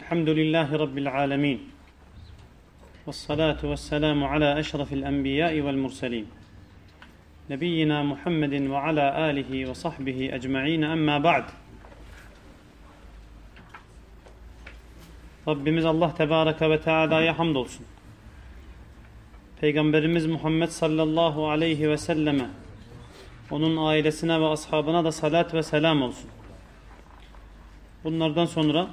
الحمد لله رب العالمين والصلاة والسلام على أشرف الأنبياء والمرسلين نبينا محمد وعلى آله وصحبه أجمعين أما بعد Rabbimiz Allah Tebareke ve Teala'ya hamdolsun. Peygamberimiz Muhammed sallallahu aleyhi ve selleme, onun ailesine ve ashabına da salat ve selam olsun. Bunlardan sonra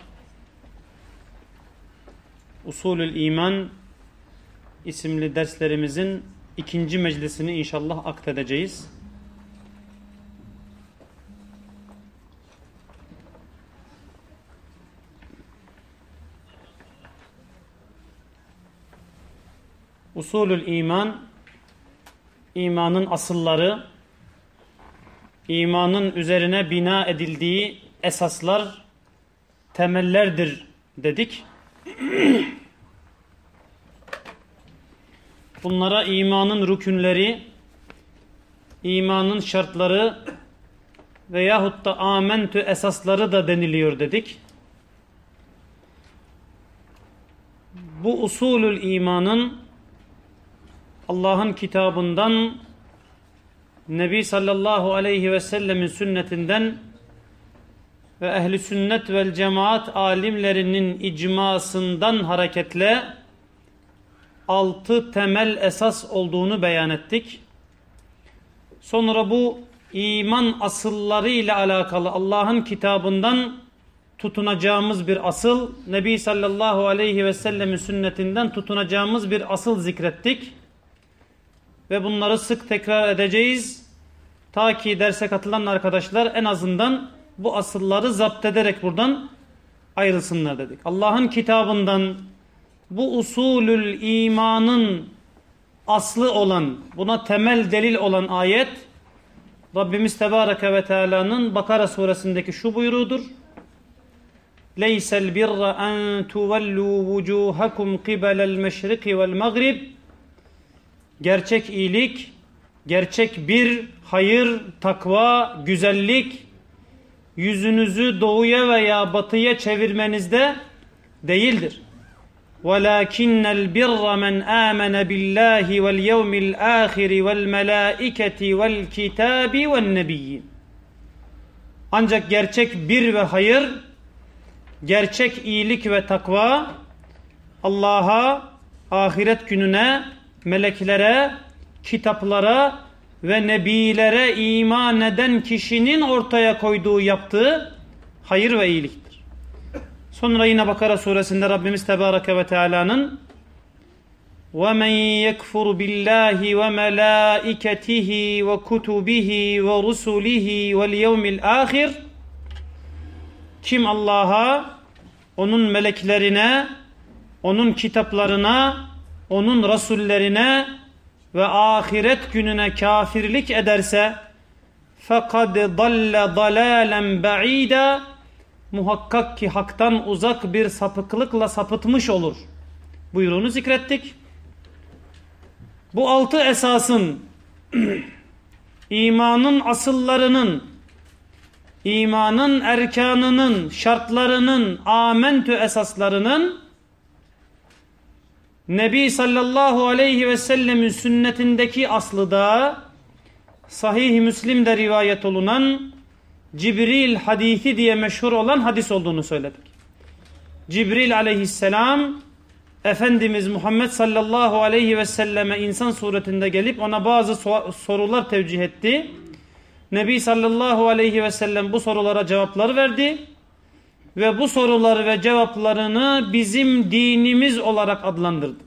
Usulül İman isimli derslerimizin ikinci meclisini inşallah aktedeceğiz. Usulül iman, imanın asılları, imanın üzerine bina edildiği esaslar, temellerdir dedik. Bunlara imanın rükünleri, imanın şartları veyahut da amentü esasları da deniliyor dedik. Bu usulül imanın Allah'ın kitabından Nebi sallallahu aleyhi ve sellemin sünnetinden ve ehli sünnet vel cemaat alimlerinin icmasından hareketle altı temel esas olduğunu beyan ettik. Sonra bu iman asılları ile alakalı Allah'ın kitabından tutunacağımız bir asıl, Nebi sallallahu aleyhi ve sellemin sünnetinden tutunacağımız bir asıl zikrettik. Ve bunları sık tekrar edeceğiz. Ta ki derse katılan arkadaşlar en azından bu asılları zapt ederek buradan ayrılsınlar dedik. Allah'ın kitabından bu usulül imanın aslı olan, buna temel delil olan ayet Rabbimiz Tebareke ve Teala'nın Bakara suresindeki şu buyruğudur. Birra en tuvellu vucuhakum qibelel meşriki vel mağrib Gerçek iyilik, gerçek bir hayır, takva, güzellik yüzünüzü doğuya veya batıya çevirmenizde değildir. وَلَاكِنَّ الْبِرَّ مَنْ آمَنَ بِاللّٰهِ وَالْيَوْمِ الْآخِرِ وَالْمَلَائِكَةِ وَالْكِتَابِ وَالنَّبِيِّينَ Ancak gerçek bir ve hayır, gerçek iyilik ve takva Allah'a, ahiret gününe, meleklere, kitaplara ve nebilere iman eden kişinin ortaya koyduğu yaptığı hayır ve iyiliktir. Sonra yine Bakara suresinde Rabbimiz Tebareke ve Teala'nın وَمَنْ يَكْفُرُ بِاللّٰهِ وَمَلَائِكَتِهِ وَكُتُبِهِ وَرُسُلِهِ وَالْيَوْمِ الْآخِرِ Kim Allah'a, onun meleklerine, onun kitaplarına, onun rasullerine ve ahiret gününe kafirlik ederse فَقَدْ ضَلَّ ضَلَالًا بَعِيدًا Muhakkak ki haktan uzak bir sapıklıkla sapıtmış olur. Buyruğunu zikrettik. Bu altı esasın imanın asıllarının imanın erkanının şartlarının amentü esaslarının Nebi sallallahu aleyhi ve sellemin sünnetindeki aslı da sahih Müslim'de rivayet olunan Cibril hadisi diye meşhur olan hadis olduğunu söyledik. Cibril aleyhisselam Efendimiz Muhammed sallallahu aleyhi ve selleme insan suretinde gelip ona bazı sorular tevcih etti. Nebi sallallahu aleyhi ve sellem bu sorulara cevaplar verdi. Ve bu sorular ve cevaplarını bizim dinimiz olarak adlandırdı.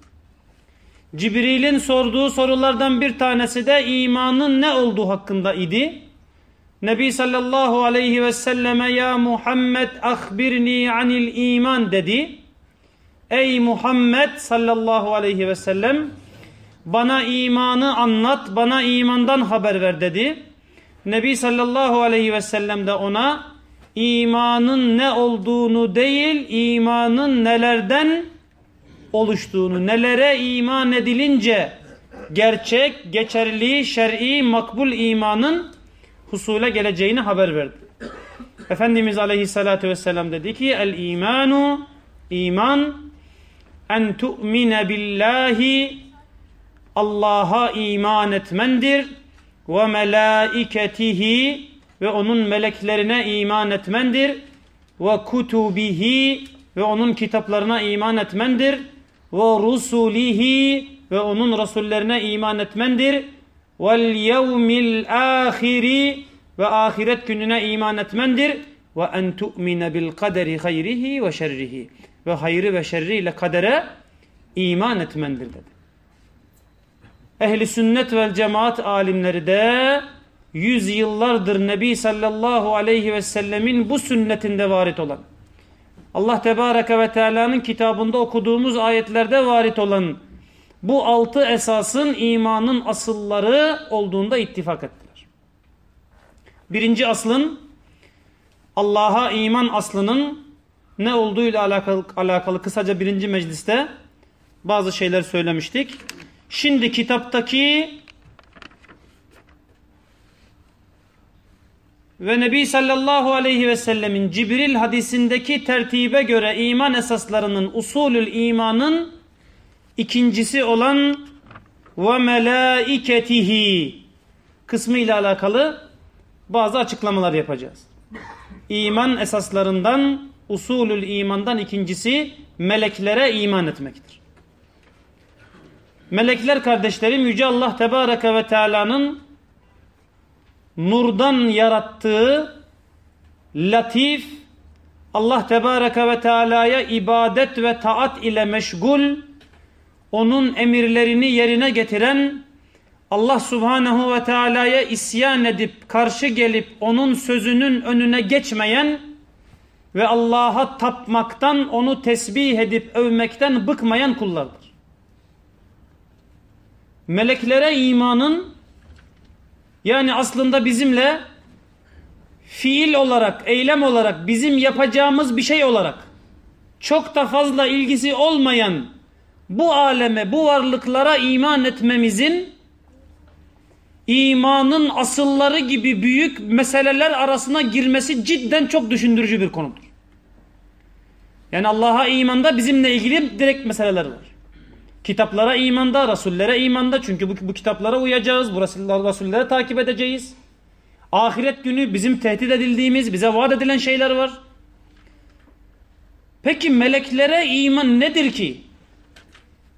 Cibril'in sorduğu sorulardan bir tanesi de imanın ne olduğu hakkında idi. Nebi sallallahu aleyhi ve selleme ya Muhammed ahbirni anil iman dedi. Ey Muhammed sallallahu aleyhi ve sellem bana imanı anlat, bana imandan haber ver dedi. Nebi sallallahu aleyhi ve sellem de ona imanın ne olduğunu değil, imanın nelerden oluştuğunu, nelere iman edilince gerçek, geçerli, şer'i, makbul imanın husule geleceğini haber verdi. Efendimiz aleyhissalatü vesselam dedi ki el imanu İman en tu'mine billahi Allah'a iman etmendir ve melaiketihi ve onun meleklerine iman etmendir. Ve kutubihi ve onun kitaplarına iman etmendir. Ve rusulihi ve onun rasullerine iman etmendir. Vel yevmil ahiri ve ahiret gününe iman etmendir. Ve en tu'mine bil kaderi hayrihi ve şerrihi. Ve hayrı ve şerriyle kadere iman etmendir dedi. Ehli sünnet vel cemaat alimleri de yüzyıllardır Nebi sallallahu aleyhi ve sellemin bu sünnetinde varit olan Allah Tebareke ve Teala'nın kitabında okuduğumuz ayetlerde varit olan bu altı esasın imanın asılları olduğunda ittifak ettiler. Birinci aslın Allah'a iman aslının ne olduğuyla alakalı, alakalı kısaca birinci mecliste bazı şeyler söylemiştik. Şimdi kitaptaki ve Nebi sallallahu aleyhi ve sellemin Cibril hadisindeki tertibe göre iman esaslarının usulül imanın ikincisi olan ve melaiketihi kısmı ile alakalı bazı açıklamalar yapacağız. İman esaslarından usulül imandan ikincisi meleklere iman etmektir. Melekler kardeşlerim Yüce Allah Tebareke ve Teala'nın nurdan yarattığı latif Allah Tebareke ve Teala'ya ibadet ve taat ile meşgul onun emirlerini yerine getiren Allah Subhanahu ve Teala'ya isyan edip karşı gelip onun sözünün önüne geçmeyen ve Allah'a tapmaktan onu tesbih edip övmekten bıkmayan kullardır. Meleklere imanın yani aslında bizimle fiil olarak, eylem olarak, bizim yapacağımız bir şey olarak çok da fazla ilgisi olmayan bu aleme, bu varlıklara iman etmemizin imanın asılları gibi büyük meseleler arasına girmesi cidden çok düşündürücü bir konudur. Yani Allah'a imanda bizimle ilgili direkt meseleler var. Kitaplara imanda, rasullere imanda çünkü bu, bu kitaplara uyacağız, bu rasullere takip edeceğiz. Ahiret günü bizim tehdit edildiğimiz, bize vaat edilen şeyler var. Peki meleklere iman nedir ki?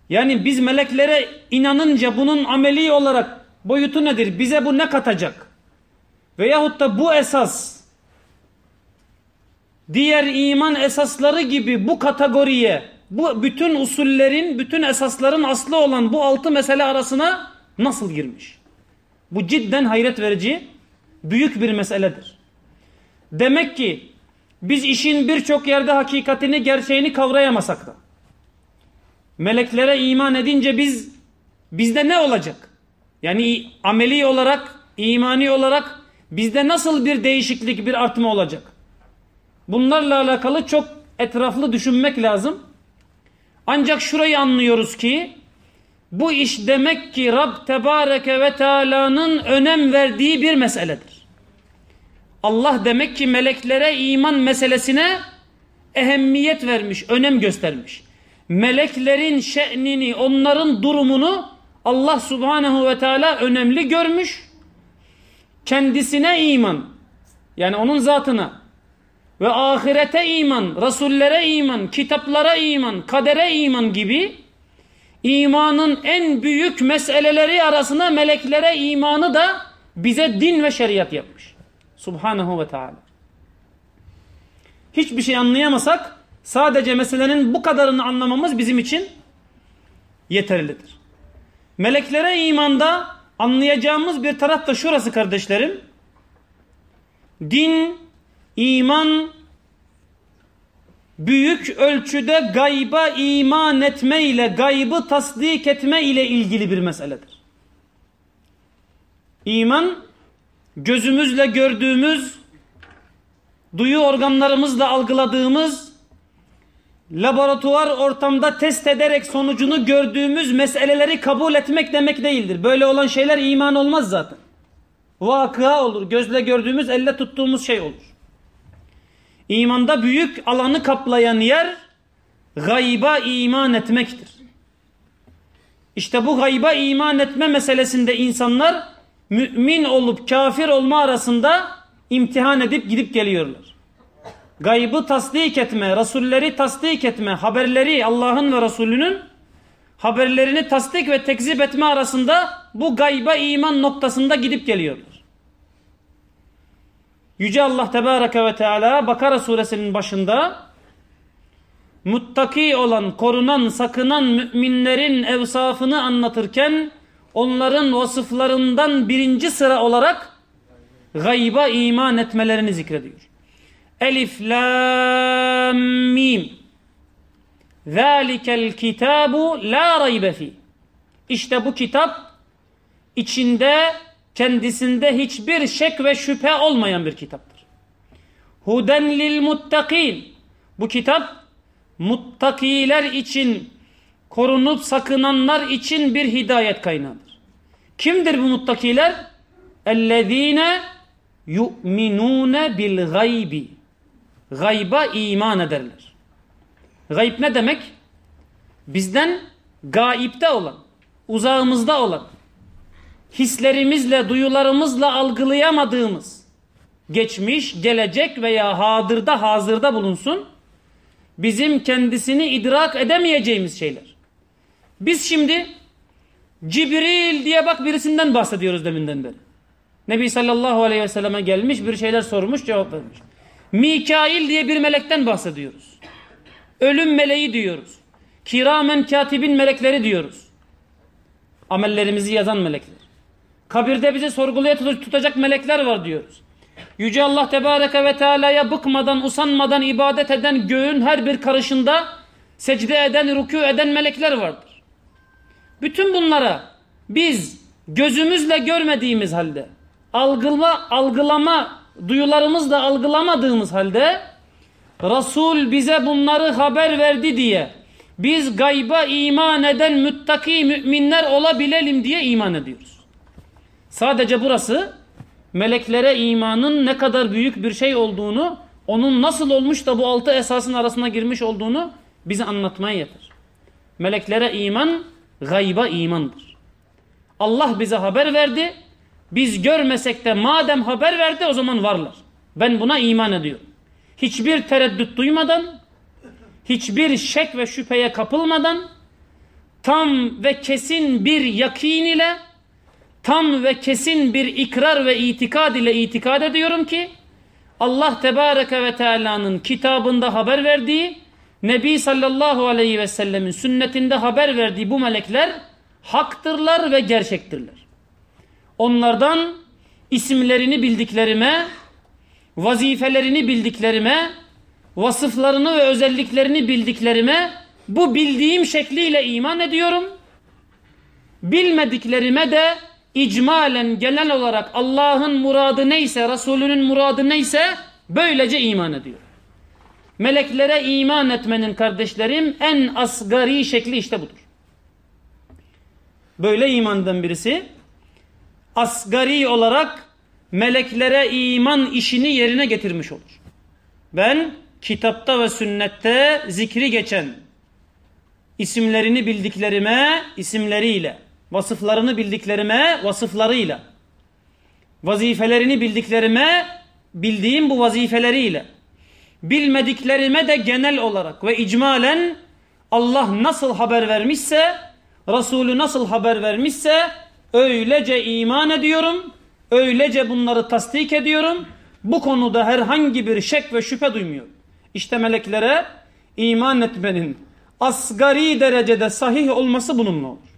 Yani biz meleklere inanınca bunun ameli olarak boyutu nedir? Bize bu ne katacak? Veyahut da bu esas diğer iman esasları gibi bu kategoriye bu bütün usullerin, bütün esasların aslı olan bu altı mesele arasına nasıl girmiş? Bu cidden hayret verici büyük bir meseledir. Demek ki biz işin birçok yerde hakikatini, gerçeğini kavrayamasak da meleklere iman edince biz bizde ne olacak? Yani ameli olarak, imani olarak bizde nasıl bir değişiklik, bir artma olacak? Bunlarla alakalı çok etraflı düşünmek lazım. Ancak şurayı anlıyoruz ki bu iş demek ki Rab Tebareke ve Teala'nın önem verdiği bir meseledir. Allah demek ki meleklere iman meselesine ehemmiyet vermiş, önem göstermiş. Meleklerin şe'nini, onların durumunu Allah Subhanahu ve Teala önemli görmüş. Kendisine iman, yani onun zatına, ve ahirete iman, rasullere iman, kitaplara iman, kadere iman gibi imanın en büyük meseleleri arasına meleklere imanı da bize din ve şeriat yapmış. Subhanahu ve Teala. Hiçbir şey anlayamasak sadece meselenin bu kadarını anlamamız bizim için yeterlidir. Meleklere imanda anlayacağımız bir taraf da şurası kardeşlerim. Din İman büyük ölçüde gayba iman etme ile gaybı tasdik etme ile ilgili bir meseledir. İman gözümüzle gördüğümüz, duyu organlarımızla algıladığımız, laboratuvar ortamda test ederek sonucunu gördüğümüz meseleleri kabul etmek demek değildir. Böyle olan şeyler iman olmaz zaten. Vakıa olur, gözle gördüğümüz, elle tuttuğumuz şey olur. İmanda büyük alanı kaplayan yer gayba iman etmektir. İşte bu gayba iman etme meselesinde insanlar mümin olup kafir olma arasında imtihan edip gidip geliyorlar. Gaybı tasdik etme, Resulleri tasdik etme, haberleri Allah'ın ve Resulünün haberlerini tasdik ve tekzip etme arasında bu gayba iman noktasında gidip geliyorlar. Yüce Allah Tebareke ve Teala Bakara suresinin başında muttaki olan, korunan, sakınan müminlerin evsafını anlatırken onların vasıflarından birinci sıra olarak gayba iman etmelerini zikrediyor. Elif, Lam, Mim. Zalikel kitabu la raybe fi. İşte bu kitap içinde kendisinde hiçbir şek ve şüphe olmayan bir kitaptır. Huden lil muttakin. Bu kitap muttakiler için korunup sakınanlar için bir hidayet kaynağıdır. Kimdir bu muttakiler? Ellezine yu'minune bil gaybi. Gayba iman ederler. Gayb ne demek? Bizden gaipte olan, uzağımızda olan, hislerimizle, duyularımızla algılayamadığımız, geçmiş, gelecek veya hadırda, hazırda bulunsun, bizim kendisini idrak edemeyeceğimiz şeyler. Biz şimdi Cibril diye bak birisinden bahsediyoruz deminden beri. Nebi sallallahu aleyhi ve selleme gelmiş bir şeyler sormuş cevap vermiş. Mikail diye bir melekten bahsediyoruz. Ölüm meleği diyoruz. Kiramen katibin melekleri diyoruz. Amellerimizi yazan melekler. Kabirde bizi sorguluya tutacak melekler var diyoruz. Yüce Allah Tebareke ve Teala'ya bıkmadan, usanmadan ibadet eden göğün her bir karışında secde eden, rükû eden melekler vardır. Bütün bunlara biz gözümüzle görmediğimiz halde, algılama, algılama duyularımızla algılamadığımız halde Resul bize bunları haber verdi diye biz gayba iman eden müttaki müminler olabilelim diye iman ediyoruz. Sadece burası meleklere imanın ne kadar büyük bir şey olduğunu, onun nasıl olmuş da bu altı esasın arasına girmiş olduğunu bize anlatmaya yeter. Meleklere iman gayba imandır. Allah bize haber verdi. Biz görmesek de madem haber verdi o zaman varlar. Ben buna iman ediyorum. Hiçbir tereddüt duymadan, hiçbir şek ve şüpheye kapılmadan, tam ve kesin bir yakin ile, tam ve kesin bir ikrar ve itikad ile itikad ediyorum ki, Allah Tebareke ve Teala'nın kitabında haber verdiği, Nebi sallallahu aleyhi ve sellemin sünnetinde haber verdiği bu melekler haktırlar ve gerçektirler. Onlardan isimlerini bildiklerime, vazifelerini bildiklerime, vasıflarını ve özelliklerini bildiklerime bu bildiğim şekliyle iman ediyorum. Bilmediklerime de icmalen genel olarak Allah'ın muradı neyse, Resulünün muradı neyse böylece iman ediyorum. Meleklere iman etmenin kardeşlerim en asgari şekli işte budur. Böyle imandan birisi asgari olarak meleklere iman işini yerine getirmiş olur. Ben kitapta ve sünnette zikri geçen isimlerini bildiklerime isimleriyle, vasıflarını bildiklerime vasıflarıyla, vazifelerini bildiklerime bildiğim bu vazifeleriyle, bilmediklerime de genel olarak ve icmalen Allah nasıl haber vermişse, Resulü nasıl haber vermişse öylece iman ediyorum Öylece bunları tasdik ediyorum. Bu konuda herhangi bir şek ve şüphe duymuyorum. İşte meleklere iman etmenin asgari derecede sahih olması bununla olur.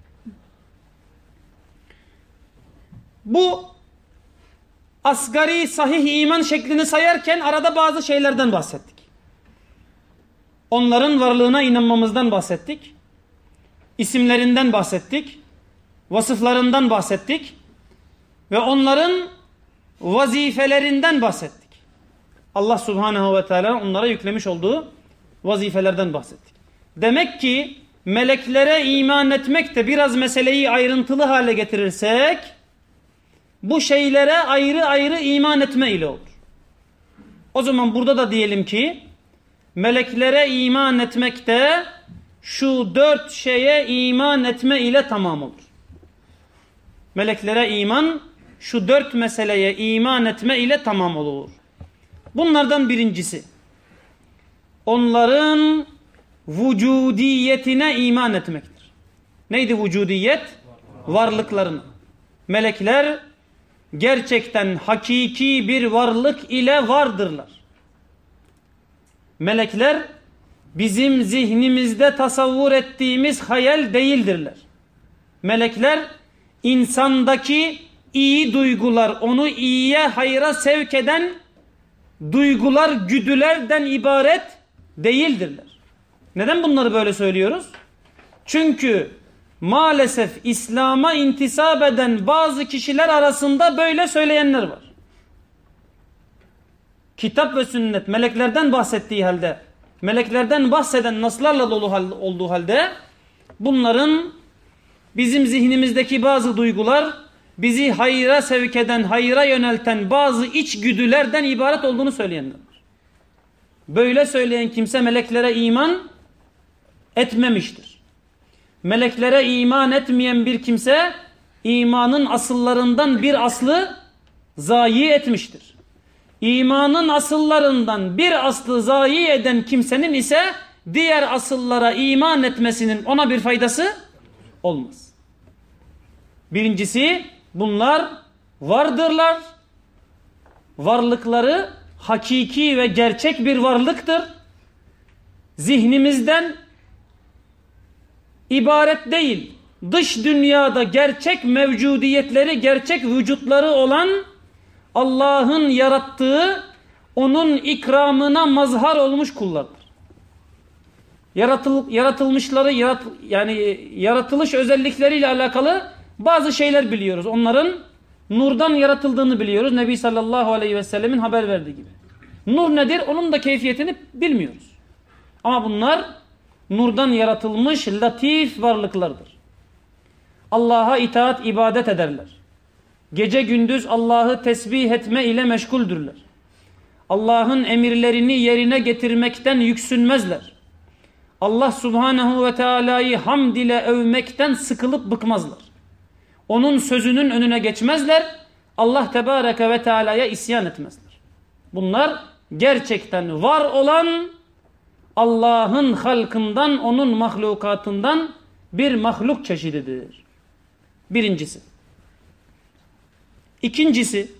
Bu asgari sahih iman şeklini sayarken arada bazı şeylerden bahsettik. Onların varlığına inanmamızdan bahsettik. İsimlerinden bahsettik. Vasıflarından bahsettik ve onların vazifelerinden bahsettik. Allah subhanehu ve teala onlara yüklemiş olduğu vazifelerden bahsettik. Demek ki meleklere iman etmek de biraz meseleyi ayrıntılı hale getirirsek bu şeylere ayrı ayrı iman etme ile olur. O zaman burada da diyelim ki meleklere iman etmekte şu dört şeye iman etme ile tamam olur. Meleklere iman şu dört meseleye iman etme ile tamam olur. Bunlardan birincisi onların vücudiyetine iman etmektir. Neydi vücudiyet? Varlıklarına. Melekler gerçekten hakiki bir varlık ile vardırlar. Melekler bizim zihnimizde tasavvur ettiğimiz hayal değildirler. Melekler insandaki iyi duygular, onu iyiye hayra sevk eden duygular, güdülerden ibaret değildirler. Neden bunları böyle söylüyoruz? Çünkü maalesef İslam'a intisap eden bazı kişiler arasında böyle söyleyenler var. Kitap ve sünnet meleklerden bahsettiği halde, meleklerden bahseden naslarla dolu olduğu halde bunların bizim zihnimizdeki bazı duygular bizi hayra sevk eden, hayra yönelten bazı iç güdülerden ibaret olduğunu söyleyenler var. Böyle söyleyen kimse meleklere iman etmemiştir. Meleklere iman etmeyen bir kimse imanın asıllarından bir aslı zayi etmiştir. İmanın asıllarından bir aslı zayi eden kimsenin ise diğer asıllara iman etmesinin ona bir faydası olmaz. Birincisi bunlar vardırlar. Varlıkları hakiki ve gerçek bir varlıktır. Zihnimizden ibaret değil. Dış dünyada gerçek mevcudiyetleri, gerçek vücutları olan Allah'ın yarattığı onun ikramına mazhar olmuş kullardır. Yaratıl, yaratılmışları yarat, yani yaratılış özellikleriyle alakalı bazı şeyler biliyoruz. Onların nurdan yaratıldığını biliyoruz. Nebi sallallahu aleyhi ve sellemin haber verdiği gibi. Nur nedir? Onun da keyfiyetini bilmiyoruz. Ama bunlar nurdan yaratılmış latif varlıklardır. Allah'a itaat ibadet ederler. Gece gündüz Allah'ı tesbih etme ile meşguldürler. Allah'ın emirlerini yerine getirmekten yüksünmezler. Allah subhanehu ve teala'yı hamd ile övmekten sıkılıp bıkmazlar. Onun sözünün önüne geçmezler. Allah tebareke ve teala'ya isyan etmezler. Bunlar gerçekten var olan Allah'ın halkından, onun mahlukatından bir mahluk çeşididir. Birincisi. İkincisi,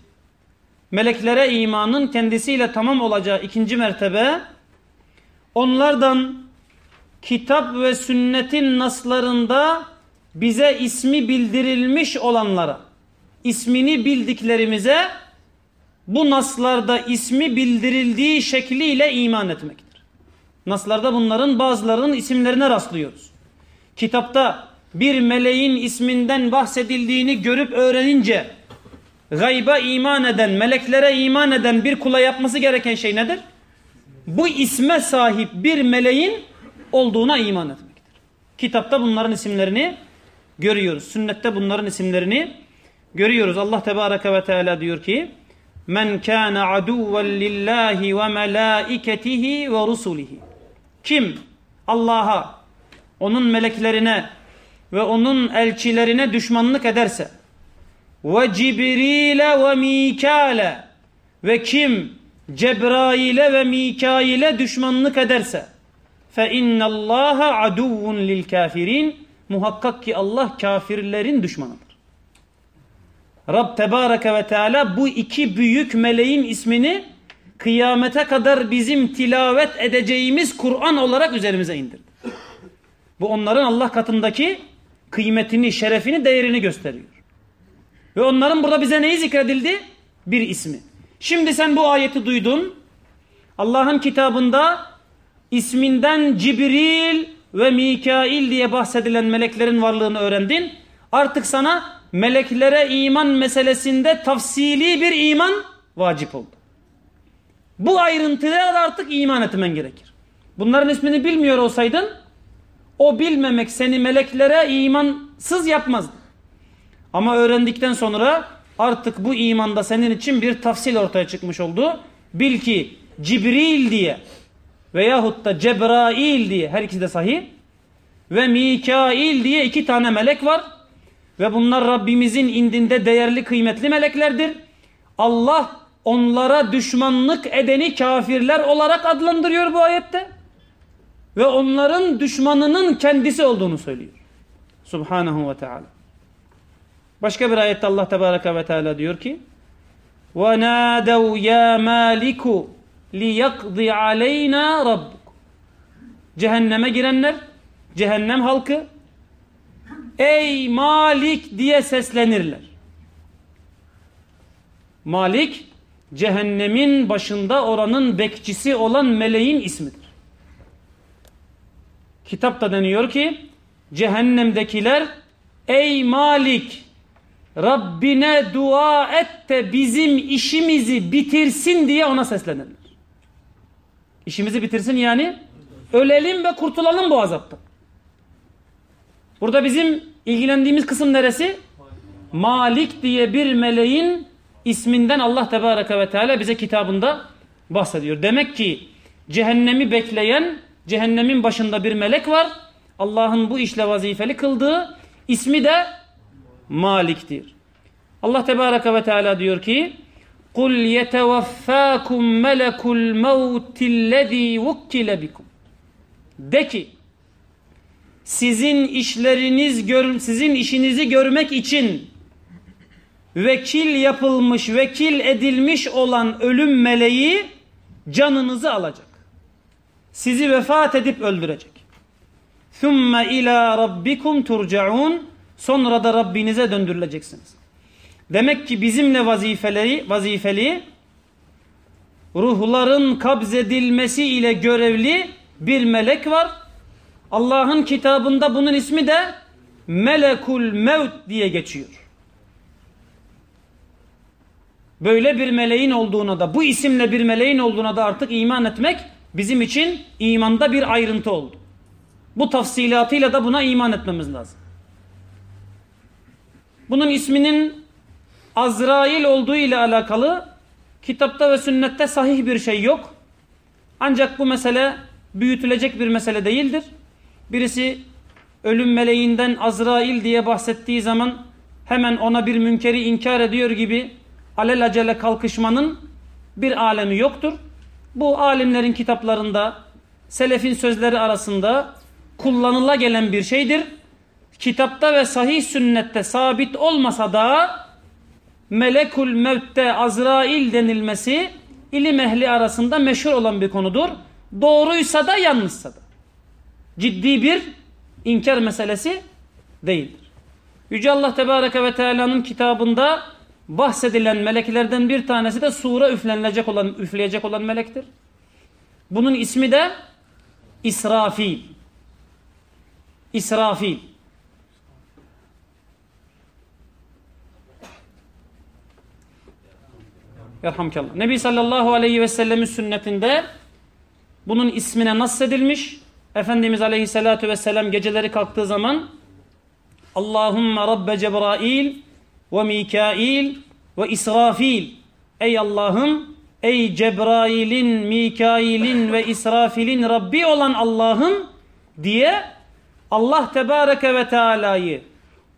meleklere imanın kendisiyle tamam olacağı ikinci mertebe, onlardan kitap ve sünnetin naslarında bize ismi bildirilmiş olanlara, ismini bildiklerimize bu naslarda ismi bildirildiği şekliyle iman etmektir. Naslarda bunların bazılarının isimlerine rastlıyoruz. Kitapta bir meleğin isminden bahsedildiğini görüp öğrenince gayba iman eden, meleklere iman eden bir kula yapması gereken şey nedir? Bu isme sahip bir meleğin olduğuna iman etmektir. Kitapta bunların isimlerini görüyoruz. Sünnette bunların isimlerini görüyoruz. Allah Tebareke ve Teala diyor ki Men kana aduven lillahi ve melaiketihi ve rusulihi. Kim? Allah'a, onun meleklerine ve onun elçilerine düşmanlık ederse. Ve Cibril'e ve Mikale ve kim? Cebrail'e ve Mikail'e düşmanlık ederse. Fe innallaha aduvun lil kafirin. Muhakkak ki Allah kafirlerin düşmanıdır. Rab Tebareke ve Teala bu iki büyük meleğin ismini kıyamete kadar bizim tilavet edeceğimiz Kur'an olarak üzerimize indirdi. Bu onların Allah katındaki kıymetini, şerefini, değerini gösteriyor. Ve onların burada bize neyi zikredildi? Bir ismi. Şimdi sen bu ayeti duydun. Allah'ın kitabında isminden Cibril ve Mikail diye bahsedilen meleklerin varlığını öğrendin. Artık sana meleklere iman meselesinde tafsili bir iman vacip oldu. Bu ayrıntılara artık iman etmen gerekir. Bunların ismini bilmiyor olsaydın o bilmemek seni meleklere imansız yapmazdı. Ama öğrendikten sonra artık bu imanda senin için bir tafsil ortaya çıkmış oldu. Bil ki Cibril diye veyahut da Cebrail diye her ikisi de sahih ve Mikail diye iki tane melek var. Ve bunlar Rabbimizin indinde değerli kıymetli meleklerdir. Allah onlara düşmanlık edeni kafirler olarak adlandırıyor bu ayette. Ve onların düşmanının kendisi olduğunu söylüyor. Subhanahu ve Teala. Başka bir ayette Allah Tebareke ve Teala diyor ki وَنَادَوْ يَا مَالِكُ لِيَقْضِ عَلَيْنَا رَبُّكُ Cehenneme girenler, cehennem halkı Ey Malik diye seslenirler. Malik cehennemin başında oranın bekçisi olan meleğin ismidir. Kitapta deniyor ki cehennemdekiler ey Malik Rabbine dua et de bizim işimizi bitirsin diye ona seslenirler. İşimizi bitirsin yani ölelim ve kurtulalım bu azaptan. Burada bizim ilgilendiğimiz kısım neresi? Malik diye bir meleğin isminden Allah Tebareke ve Teala bize kitabında bahsediyor. Demek ki cehennemi bekleyen cehennemin başında bir melek var. Allah'ın bu işle vazifeli kıldığı ismi de Malik'tir. Allah Tebareke ve Teala diyor ki قُلْ يَتَوَفَّاكُمْ مَلَكُ الْمَوْتِ الَّذ۪ي وُكِّلَ بِكُمْ De ki sizin işleriniz gör, sizin işinizi görmek için vekil yapılmış, vekil edilmiş olan ölüm meleği canınızı alacak. Sizi vefat edip öldürecek. ثُمَّ ila rabbikum turcaun Sonra da Rabbinize döndürüleceksiniz. Demek ki bizimle vazifeleri, vazifeli ruhların kabzedilmesi ile görevli bir melek var. Allah'ın kitabında bunun ismi de Melekul Mevt diye geçiyor. Böyle bir meleğin olduğuna da bu isimle bir meleğin olduğuna da artık iman etmek bizim için imanda bir ayrıntı oldu. Bu tafsilatıyla da buna iman etmemiz lazım. Bunun isminin Azrail olduğu ile alakalı kitapta ve sünnette sahih bir şey yok. Ancak bu mesele büyütülecek bir mesele değildir. Birisi ölüm meleğinden Azrail diye bahsettiği zaman hemen ona bir münkeri inkar ediyor gibi alelacele kalkışmanın bir alemi yoktur. Bu alimlerin kitaplarında selefin sözleri arasında kullanıla gelen bir şeydir. Kitapta ve sahih sünnette sabit olmasa da melekul mevtte Azrail denilmesi ilim ehli arasında meşhur olan bir konudur. Doğruysa da yanlışsa da. Ciddi bir inkar meselesi değildir. Yüce Allah Tebareke ve Teala'nın kitabında bahsedilen meleklerden bir tanesi de sura üflenilecek olan, üfleyecek olan melektir. Bunun ismi de İsrafil. İsrafil. Yerhamkallah. Nebi sallallahu aleyhi ve sellemin sünnetinde bunun ismine nassedilmiş. Efendimiz aleyhissalatu vesselam geceleri kalktığı zaman Allahümme Rabbe Cebrail ve Mikail ve İsrafil Ey Allah'ım ey Cebrail'in, Mikail'in ve İsrafil'in Rabbi olan Allah'ım diye Allah Tebareke ve Teala'yı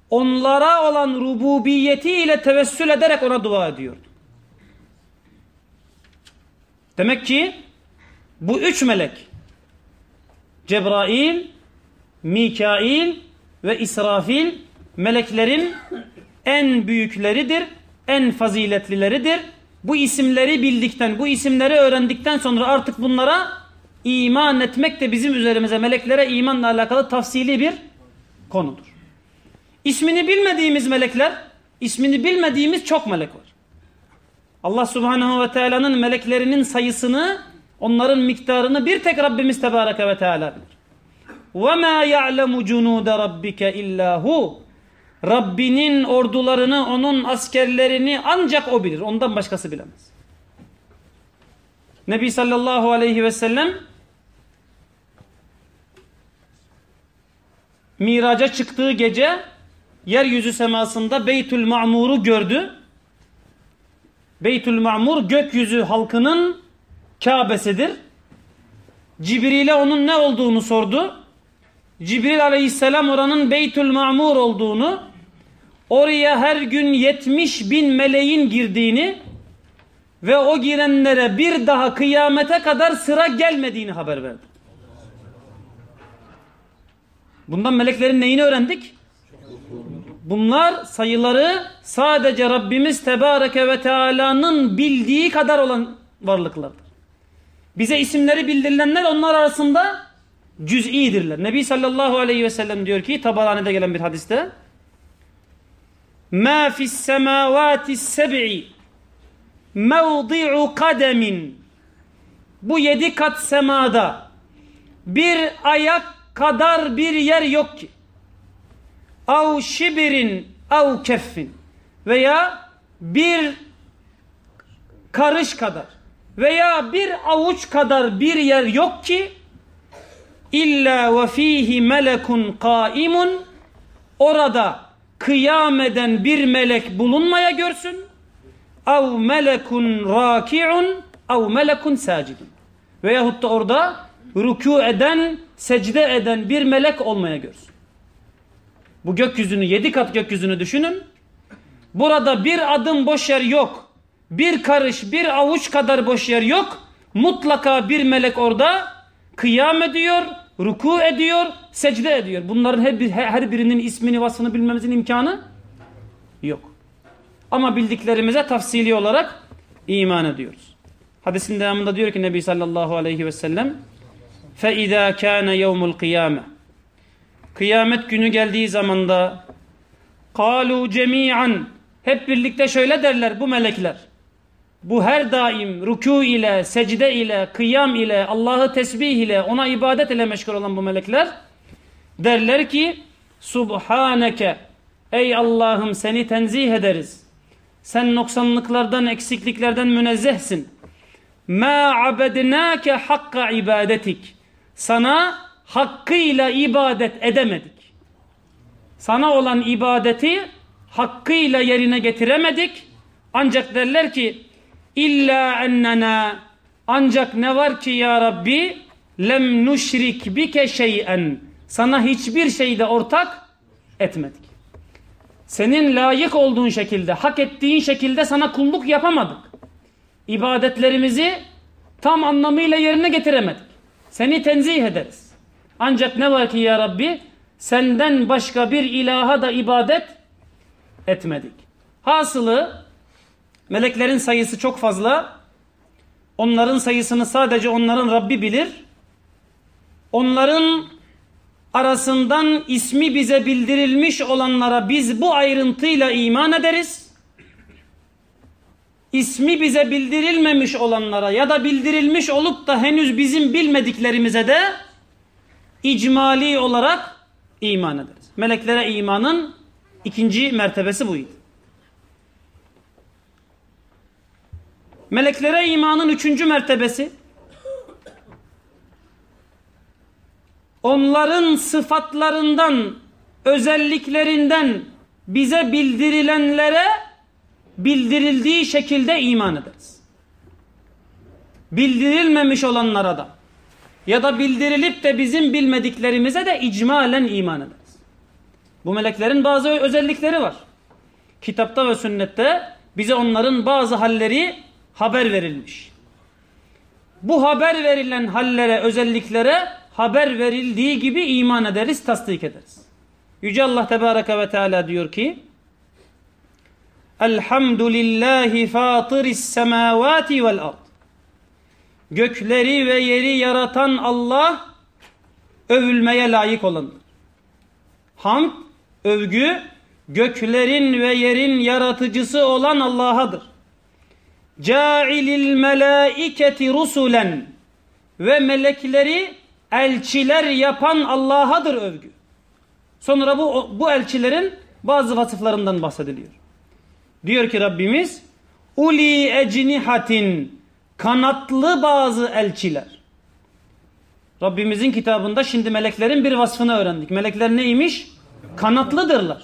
onlara olan rububiyetiyle tevessül ederek ona dua ediyordu. Demek ki bu üç melek Cebrail, Mikail ve İsrafil meleklerin en büyükleridir, en faziletlileridir. Bu isimleri bildikten, bu isimleri öğrendikten sonra artık bunlara iman etmek de bizim üzerimize meleklere imanla alakalı tafsili bir konudur. İsmini bilmediğimiz melekler, ismini bilmediğimiz çok melek var. Allah Subhanahu ve Teala'nın meleklerinin sayısını, onların miktarını bir tek Rabbimiz Tebareke ve Teala bilir. وَمَا يَعْلَمُ جُنُودَ رَبِّكَ اِلَّا هُ Rabbinin ordularını, onun askerlerini ancak o bilir. Ondan başkası bilemez. Nebi sallallahu aleyhi ve sellem Miraca çıktığı gece yeryüzü semasında Beytül Ma'mur'u gördü. Beytül Ma'mur gökyüzü halkının Kabe'sidir. Cibril'e onun ne olduğunu sordu. Cibril aleyhisselam oranın Beytül Ma'mur olduğunu, oraya her gün 70 bin meleğin girdiğini ve o girenlere bir daha kıyamete kadar sıra gelmediğini haber verdi. Bundan meleklerin neyini öğrendik? Bunlar sayıları sadece Rabbimiz Tebareke ve Teala'nın bildiği kadar olan varlıklardır. Bize isimleri bildirilenler onlar arasında cüz'idirler. Nebi sallallahu aleyhi ve sellem diyor ki Tabarani'de gelen bir hadiste مَا فِي السَّمَاوَاتِ السَّبْعِ مَوْضِعُ kademin Bu yedi kat semada bir ayak kadar bir yer yok ki av şibirin av keffin veya bir karış kadar veya bir avuç kadar bir yer yok ki illa ve fihi melekun kaimun orada kıyameden bir melek bulunmaya görsün. Av melekun rakiun av melekun sacidun veyahut da orada rükû eden secde eden bir melek olmaya görsün. Bu gökyüzünü yedi kat gökyüzünü düşünün. Burada bir adım boş yer yok. Bir karış bir avuç kadar boş yer yok. Mutlaka bir melek orada kıyam ediyor, ruku ediyor, secde ediyor. Bunların her, bir, her birinin ismini, vasfını bilmemizin imkanı yok. Ama bildiklerimize tafsili olarak iman ediyoruz. Hadisin devamında diyor ki Nebi sallallahu aleyhi ve sellem فَاِذَا كَانَ يَوْمُ الْقِيَامَةِ Kıyamet günü geldiği zamanda قَالُوا جَمِيعًا Hep birlikte şöyle derler bu melekler bu her daim rükû ile, secde ile, kıyam ile, Allah'ı tesbih ile, ona ibadet ile meşgul olan bu melekler derler ki Subhaneke Ey Allah'ım seni tenzih ederiz. Sen noksanlıklardan, eksikliklerden münezzehsin. Ma abednake hakka ibadetik. Sana hakkıyla ibadet edemedik. Sana olan ibadeti hakkıyla yerine getiremedik. Ancak derler ki İlla ennena ancak ne var ki ya Rabbi lem nuşrik bike şeyen sana hiçbir şeyde ortak etmedik. Senin layık olduğun şekilde, hak ettiğin şekilde sana kulluk yapamadık. İbadetlerimizi tam anlamıyla yerine getiremedik. Seni tenzih ederiz. Ancak ne var ki ya Rabbi senden başka bir ilaha da ibadet etmedik. Hasılı Meleklerin sayısı çok fazla. Onların sayısını sadece onların Rabbi bilir. Onların arasından ismi bize bildirilmiş olanlara biz bu ayrıntıyla iman ederiz. İsmi bize bildirilmemiş olanlara ya da bildirilmiş olup da henüz bizim bilmediklerimize de icmali olarak iman ederiz. Meleklere imanın ikinci mertebesi buydu. Meleklere imanın üçüncü mertebesi onların sıfatlarından, özelliklerinden bize bildirilenlere bildirildiği şekilde iman ederiz. Bildirilmemiş olanlara da ya da bildirilip de bizim bilmediklerimize de icmalen iman ederiz. Bu meleklerin bazı özellikleri var. Kitapta ve sünnette bize onların bazı halleri haber verilmiş. Bu haber verilen hallere, özelliklere haber verildiği gibi iman ederiz, tasdik ederiz. Yüce Allah Tebareke ve Teala diyor ki Elhamdülillahi fatiris semavati vel ard Gökleri ve yeri yaratan Allah övülmeye layık olandır. Hamd, övgü göklerin ve yerin yaratıcısı olan Allah'adır. Câilil melâiketi rusulen ve melekleri elçiler yapan Allah'adır övgü. Sonra bu, bu elçilerin bazı vasıflarından bahsediliyor. Diyor ki Rabbimiz uli ecnihatin kanatlı bazı elçiler. Rabbimizin kitabında şimdi meleklerin bir vasfını öğrendik. Melekler neymiş? Kanatlıdırlar.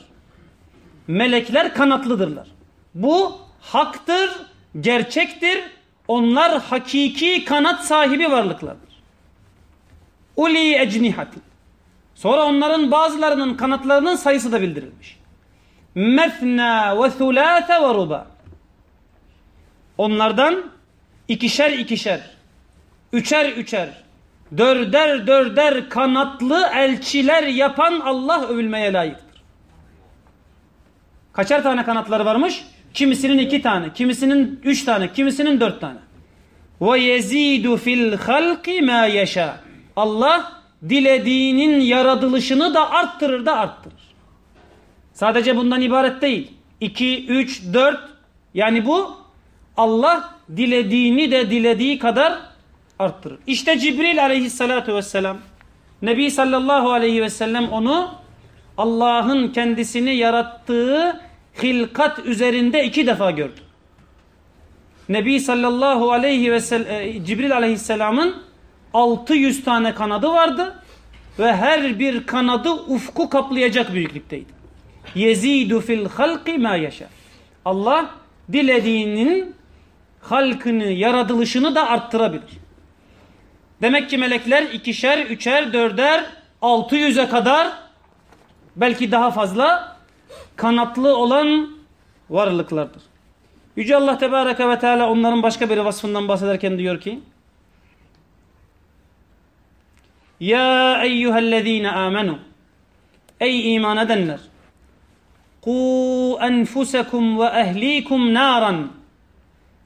Melekler kanatlıdırlar. Bu haktır gerçektir. Onlar hakiki kanat sahibi varlıklardır. uli ecnihatin. Sonra onların bazılarının kanatlarının sayısı da bildirilmiş. Methna ve thulâfe ve ruba. Onlardan ikişer ikişer, üçer üçer, dörder dörder kanatlı elçiler yapan Allah övülmeye layıktır. Kaçar tane kanatları varmış? Kimisinin iki tane, kimisinin üç tane, kimisinin dört tane. Ve yezidu fil halki ma yeşâ. Allah dilediğinin yaratılışını da arttırır da arttırır. Sadece bundan ibaret değil. 2, 3, 4 yani bu Allah dilediğini de dilediği kadar arttırır. İşte Cibril aleyhissalatu vesselam Nebi sallallahu aleyhi ve sellem onu Allah'ın kendisini yarattığı hilkat üzerinde iki defa gördü. Nebi sallallahu aleyhi ve sellem Cibril aleyhisselamın 600 tane kanadı vardı ve her bir kanadı ufku kaplayacak büyüklükteydi. Yezidu fil halki ma yaşa. Allah dilediğinin halkını, yaratılışını da arttırabilir. Demek ki melekler ikişer, üçer, dörder, altı yüze kadar belki daha fazla kanatlı olan varlıklardır. Yüce Allah Tebareke ve Teala onların başka bir vasfından bahsederken diyor ki Ya eyyühellezine amenu Ey iman edenler Ku enfusekum ve ehlikum naran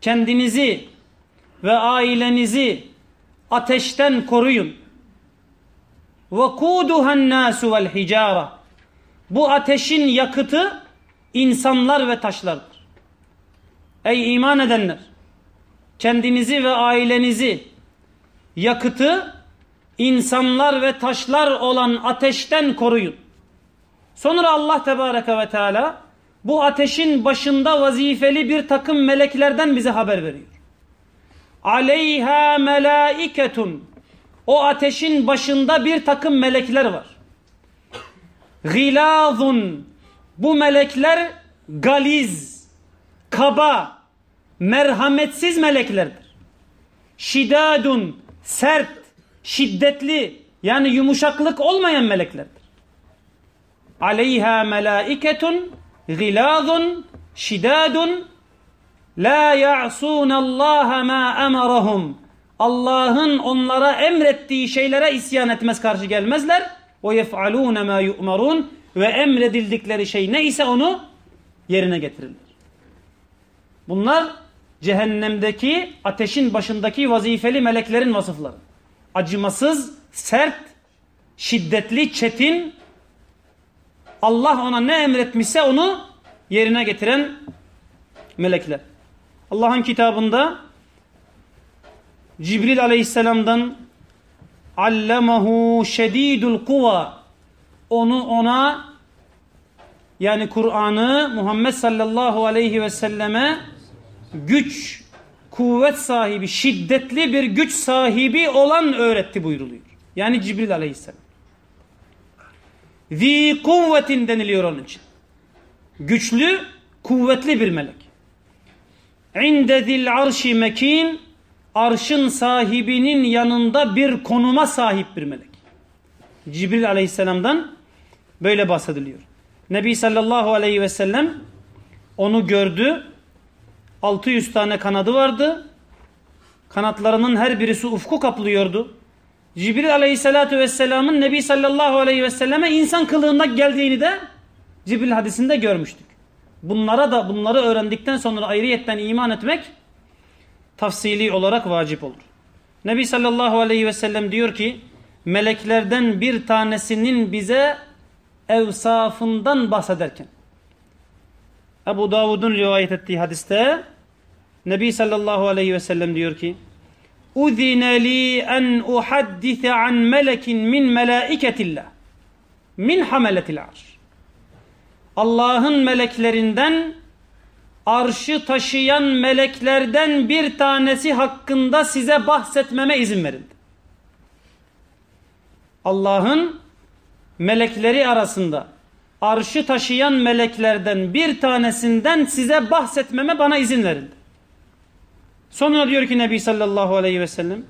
Kendinizi ve ailenizi ateşten koruyun. Ve kuduhan nasu vel hicara. Bu ateşin yakıtı insanlar ve taşlardır. Ey iman edenler! Kendinizi ve ailenizi yakıtı insanlar ve taşlar olan ateşten koruyun. Sonra Allah Tebareke ve Teala bu ateşin başında vazifeli bir takım meleklerden bize haber veriyor. Aleyha melaiketun. O ateşin başında bir takım melekler var. Gilazun. Bu melekler galiz, kaba, merhametsiz meleklerdir. Şidadun, sert, şiddetli yani yumuşaklık olmayan meleklerdir. Aleyha melaiketun gilazun şidadun la ya'sun Allah ma emarahum. Allah'ın onlara emrettiği şeylere isyan etmez karşı gelmezler. Ve yef'alun ma yu'marun ve emredildikleri şey neyse onu yerine getirirler. Bunlar cehennemdeki ateşin başındaki vazifeli meleklerin vasıfları. Acımasız, sert, şiddetli, çetin, Allah ona ne emretmişse onu yerine getiren melekler. Allah'ın kitabında Cibril aleyhisselamdan allemahu şedidul kuva onu ona yani Kur'an'ı Muhammed sallallahu aleyhi ve selleme güç, kuvvet sahibi, şiddetli bir güç sahibi olan öğretti buyruluyor. Yani Cibril aleyhisselam. Zi kuvvetin deniliyor onun için. Güçlü, kuvvetli bir melek. İnde zil arşi mekin arşın sahibinin yanında bir konuma sahip bir melek. Cibril aleyhisselamdan böyle bahsediliyor. Nebi sallallahu aleyhi ve sellem onu gördü. 600 tane kanadı vardı. Kanatlarının her birisi ufku kaplıyordu. Cibril aleyhissalatu vesselamın Nebi sallallahu aleyhi ve selleme insan kılığında geldiğini de Cibril hadisinde görmüştük. Bunlara da bunları öğrendikten sonra ayrıyetten iman etmek tafsili olarak vacip olur. Nebi sallallahu aleyhi ve sellem diyor ki meleklerden bir tanesinin bize evsafından bahsederken Ebu Davud'un rivayet ettiği hadiste Nebi sallallahu aleyhi ve sellem diyor ki Uzine li en uhaddise an melekin min melaiketillah min hameletil arş Allah'ın meleklerinden arşı taşıyan meleklerden bir tanesi hakkında size bahsetmeme izin verildi. Allah'ın melekleri arasında arşı taşıyan meleklerden bir tanesinden size bahsetmeme bana izin verildi. Sonra diyor ki Nebi sallallahu aleyhi ve sellem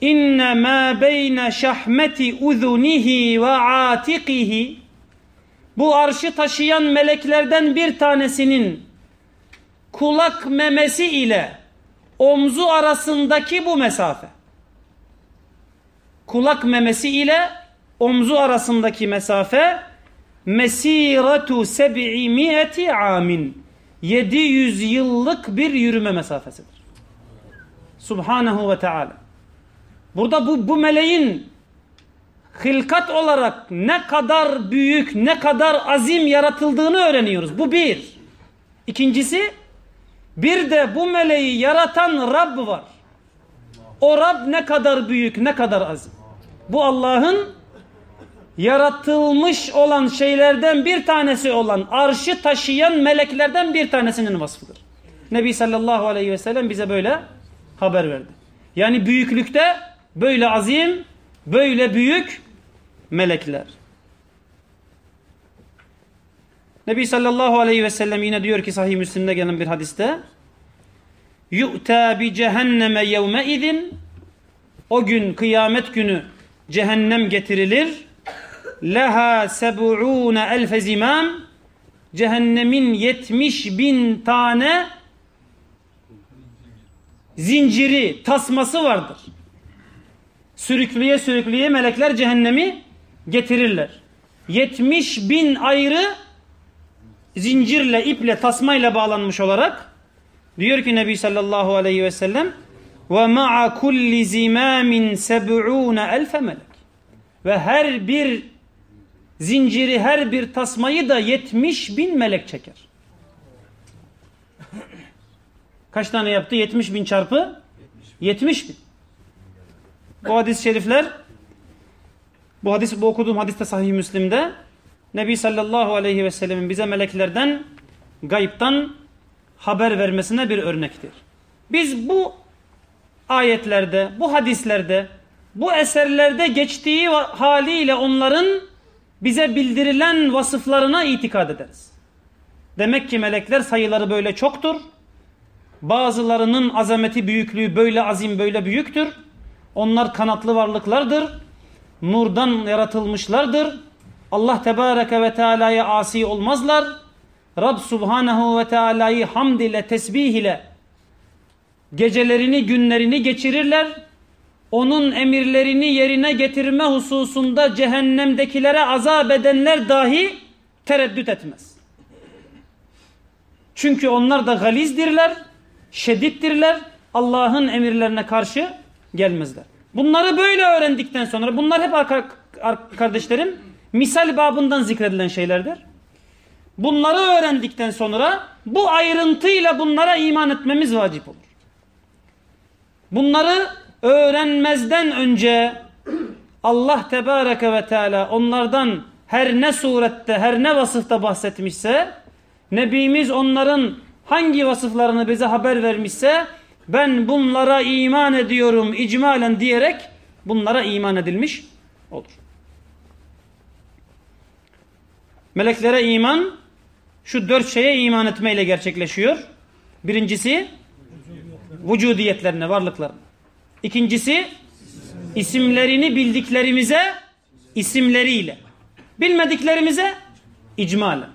inne ma beyne şahmeti uzunihi ve atikihi bu arşı taşıyan meleklerden bir tanesinin kulak memesi ile omzu arasındaki bu mesafe. Kulak memesi ile omzu arasındaki mesafe mesiratu seb'imiyeti amin. 700 yıllık bir yürüme mesafesidir. Subhanahu ve Teala. Burada bu, bu meleğin hilkat olarak ne kadar büyük, ne kadar azim yaratıldığını öğreniyoruz. Bu bir. İkincisi, bir de bu meleği yaratan Rabb var. O Rab ne kadar büyük, ne kadar azim. Bu Allah'ın yaratılmış olan şeylerden bir tanesi olan arşı taşıyan meleklerden bir tanesinin vasfıdır. Nebi sallallahu aleyhi ve sellem bize böyle haber verdi. Yani büyüklükte böyle azim, böyle büyük melekler. Nebi sallallahu aleyhi ve sellem yine diyor ki sahih Müslim'de gelen bir hadiste yu'ta bi cehenneme yevme idin o gün kıyamet günü cehennem getirilir leha seb'une elfe zimam cehennemin yetmiş bin tane zinciri, tasması vardır. Sürüklüye sürüklüye melekler cehennemi getirirler. Yetmiş bin ayrı zincirle, iple, tasmayla bağlanmış olarak diyor ki Nebi sallallahu aleyhi ve sellem ve ma'a kulli zimamin seb'une elfe melek ve her bir zinciri, her bir tasmayı da yetmiş bin melek çeker. Kaç tane yaptı? 70 bin çarpı 70 bin. Bu hadis-i şerifler bu hadis bu okuduğum hadiste sahih Müslim'de Nebi sallallahu aleyhi ve sellemin bize meleklerden gayiptan haber vermesine bir örnektir. Biz bu ayetlerde, bu hadislerde, bu eserlerde geçtiği haliyle onların bize bildirilen vasıflarına itikad ederiz. Demek ki melekler sayıları böyle çoktur. Bazılarının azameti büyüklüğü böyle azim böyle büyüktür. Onlar kanatlı varlıklardır. Nurdan yaratılmışlardır. Allah Tebareke ve Teala'ya asi olmazlar. Rab Subhanahu ve Teala'yı hamd ile, tesbih ile gecelerini, günlerini geçirirler. Onun emirlerini yerine getirme hususunda cehennemdekilere azap edenler dahi tereddüt etmez. Çünkü onlar da galizdirler, şedittirler. Allah'ın emirlerine karşı gelmezler. Bunları böyle öğrendikten sonra bunlar hep kardeşlerim misal babından zikredilen şeylerdir. Bunları öğrendikten sonra bu ayrıntıyla bunlara iman etmemiz vacip olur. Bunları öğrenmezden önce Allah Tebareke ve Teala onlardan her ne surette, her ne vasıfta bahsetmişse, Nebimiz onların hangi vasıflarını bize haber vermişse, ben bunlara iman ediyorum icmalen diyerek bunlara iman edilmiş olur. Meleklere iman şu dört şeye iman etmeyle gerçekleşiyor. Birincisi vücudiyetlerine, varlıklarına. İkincisi isimlerini bildiklerimize isimleriyle. Bilmediklerimize icmalen.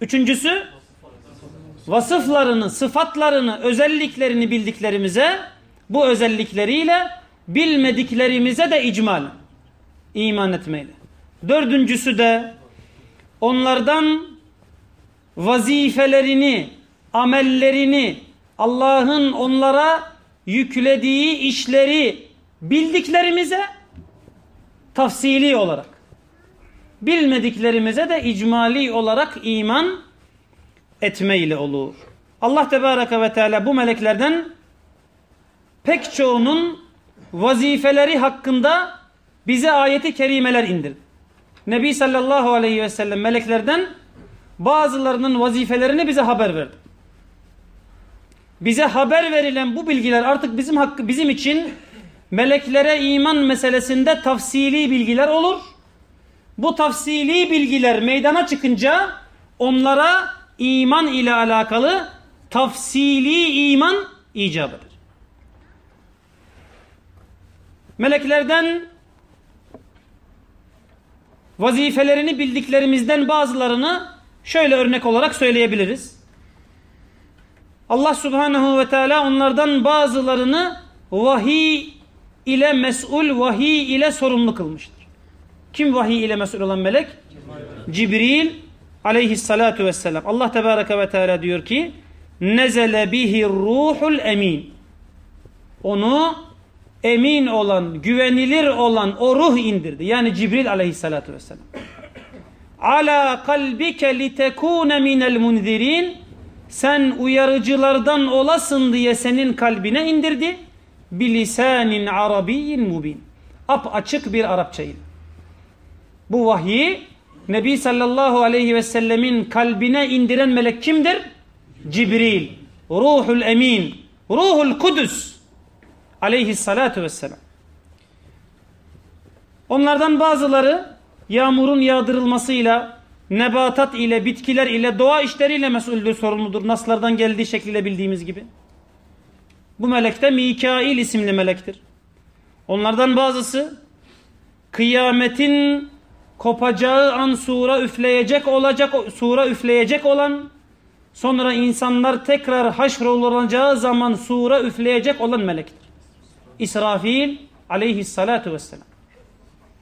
Üçüncüsü vasıflarını, sıfatlarını, özelliklerini bildiklerimize bu özellikleriyle bilmediklerimize de icmalen iman etmeyle. Dördüncüsü de onlardan vazifelerini, amellerini, Allah'ın onlara yüklediği işleri bildiklerimize tafsili olarak, bilmediklerimize de icmali olarak iman etme ile olur. Allah Tebareke ve Teala bu meleklerden pek çoğunun vazifeleri hakkında bize ayeti kerimeler indirdi. Nebi sallallahu aleyhi ve sellem meleklerden bazılarının vazifelerini bize haber verdi. Bize haber verilen bu bilgiler artık bizim hakkı bizim için meleklere iman meselesinde tafsili bilgiler olur. Bu tafsili bilgiler meydana çıkınca onlara iman ile alakalı tafsili iman icap eder. Meleklerden vazifelerini bildiklerimizden bazılarını şöyle örnek olarak söyleyebiliriz. Allah subhanehu ve teala onlardan bazılarını vahiy ile mesul, vahiy ile sorumlu kılmıştır. Kim vahiy ile mesul olan melek? Cibril aleyhissalatu vesselam. Allah tebareke ve teala diyor ki nezele bihi ruhul emin. Onu emin olan, güvenilir olan o ruh indirdi. Yani Cibril aleyhissalatu vesselam. Ala kalbike litekune minel munzirin. Sen uyarıcılardan olasın diye senin kalbine indirdi. Bilisanin arabiyyin mubin. Ap açık bir Arapça ile. Bu vahyi Nebi sallallahu aleyhi ve sellemin kalbine indiren melek kimdir? Cibril. Ruhul emin. Ruhul kudüs. Aleyhissalatu vesselam. Onlardan bazıları yağmurun yağdırılmasıyla, nebatat ile, bitkiler ile, doğa işleriyle mesuldür, sorumludur. Naslardan geldiği şekliyle bildiğimiz gibi. Bu melek de Mikail isimli melektir. Onlardan bazısı kıyametin kopacağı an sura üfleyecek olacak sura üfleyecek olan sonra insanlar tekrar haşrolunacağı zaman sura üfleyecek olan melektir. İsrafil aleyhissalatu vesselam.